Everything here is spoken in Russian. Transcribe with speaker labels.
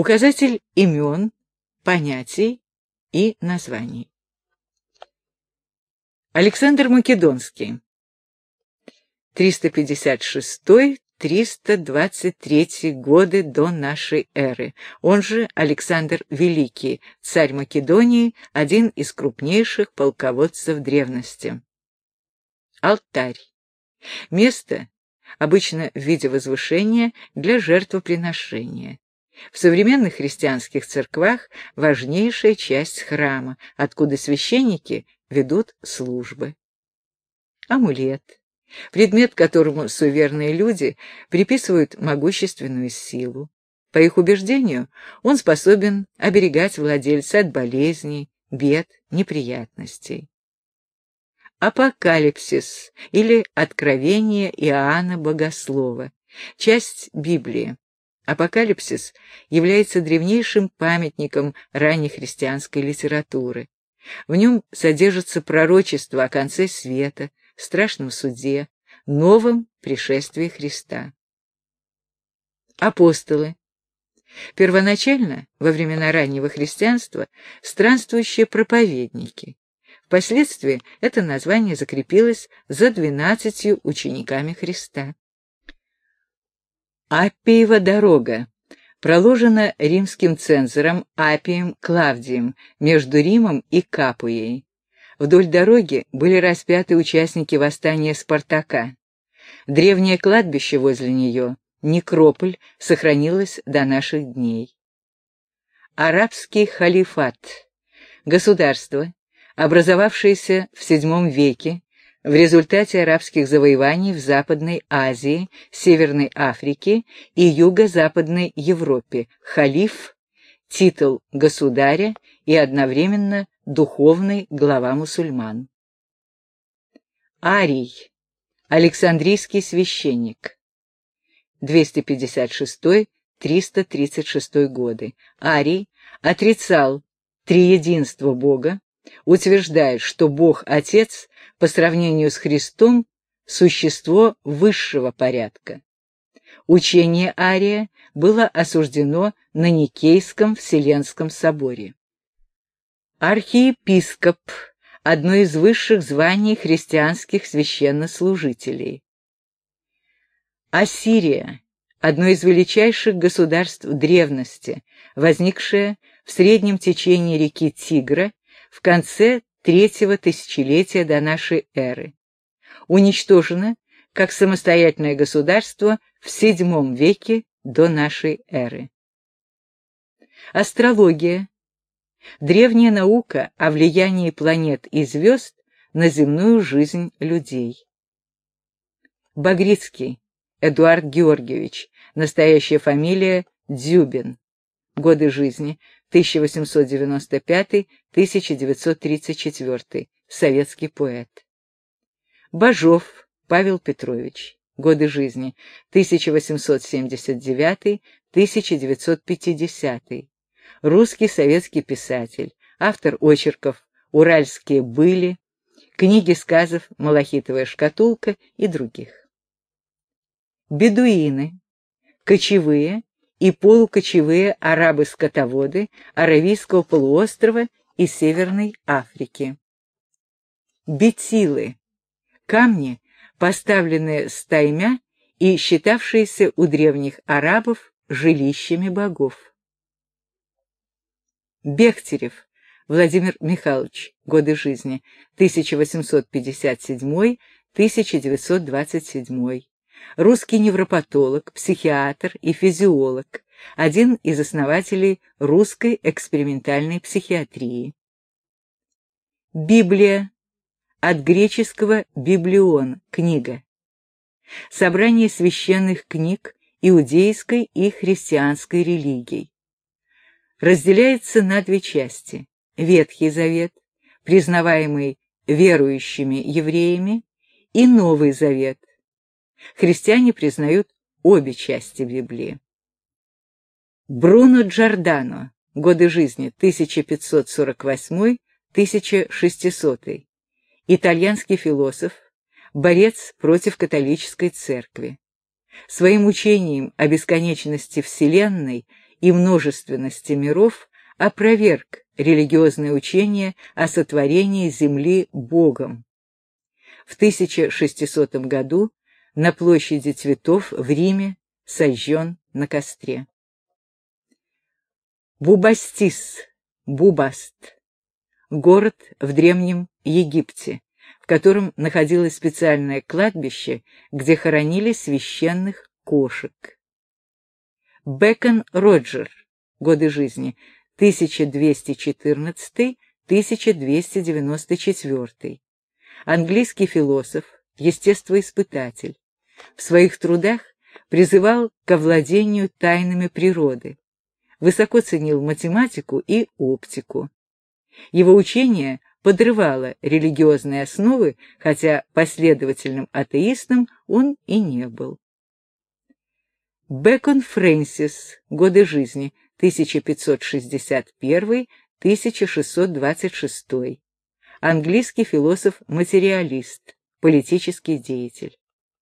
Speaker 1: Указатель имен, понятий и названий. Александр Македонский. 356-323 годы до нашей эры. Он же Александр Великий, царь Македонии, один из крупнейших полководцев древности. Алтарь. Место, обычно в виде возвышения, для жертвоприношения. В современных христианских церквах важнейшая часть храма, откуда священники ведут службы. Амулет. Предмет, которому суверенные люди приписывают могущественную силу. По их убеждению, он способен оберегать владельца от болезней, бед, неприятностей. Апокалипсис или Откровение Иоанна Богослова, часть Библии. Апокалипсис является древнейшим памятником ранней христианской литературы. В нем содержится пророчество о конце света, страшном суде, новом пришествии Христа. Апостолы. Первоначально, во времена раннего христианства, странствующие проповедники. Впоследствии это название закрепилось за двенадцатью учениками Христа. Аппиева дорога проложена римским цензором Апием Клавдием между Римом и Капуей. Вдоль дороги были распяты участники восстания Спартака. Древнее кладбище возле нее, некрополь, сохранилось до наших дней. Арабский халифат – государство, образовавшееся в VII веке в результате арабских завоеваний в Западной Азии, Северной Африке и Юго-Западной Европе, халиф, титул государя и одновременно духовный глава мусульман. Арий, Александрийский священник, 256-336 годы. Арий отрицал триединство Бога, утверждает, что Бог-Отец по сравнению с Христом существо высшего порядка. Учение Ария было осуждено на Никейском Вселенском соборе. Архиепископ – одно из высших званий христианских священнослужителей. Ассирия – одно из величайших государств древности, возникшее в среднем течении реки Тигра в конце третьего тысячелетия до нашей эры. Уничтожено как самостоятельное государство в VII веке до нашей эры. Астрология. Древняя наука о влиянии планет и звезд на земную жизнь людей. Багрицкий Эдуард Георгиевич, настоящая фамилия Дзюбин. Годы жизни 1895-1934, советский поэт. Бажов Павел Петрович, годы жизни 1879-1950, русский советский писатель, автор очерков «Уральские были», книги сказов «Малахитовая шкатулка» и других. Бедуины, кочевые, и полукочевые арабы-скотоводы Аравийского полуострова и Северной Африки. Бетилы – камни, поставленные стаймя и считавшиеся у древних арабов жилищами богов. Бехтерев Владимир Михайлович, годы жизни 1857-1927, русский невропатолог, психиатр и физиолог, один из основателей русской экспериментальной психиатрии. Библия. От греческого «библион» — книга. Собрание священных книг иудейской и христианской религий. Разделяется на две части. Ветхий Завет, признаваемый верующими евреями, и Новый Завет, Христиане признают обе части Библии. Бруно Джордано. Годы жизни 1548-1600. Итальянский философ, борец против католической церкви. Своим учением о бесконечности Вселенной и множественности миров опроверг религиозное учение о сотворении Земли Богом. В 1600 году на площади цветов в Риме сожжен на костре. Бубастис, Бубаст, город в Древнем Египте, в котором находилось специальное кладбище, где хоронили священных кошек. Бекон Роджер, годы жизни 1214-1294, английский философ, естествоиспытатель. В своих трудах призывал к овладению тайнами природы, высоко ценил математику и оптику. Его учение подрывало религиозные основы, хотя последовательным атеистом он и не был. Бекон Фрэнсис. Годы жизни. 1561-1626. Английский философ-материалист, политический деятель.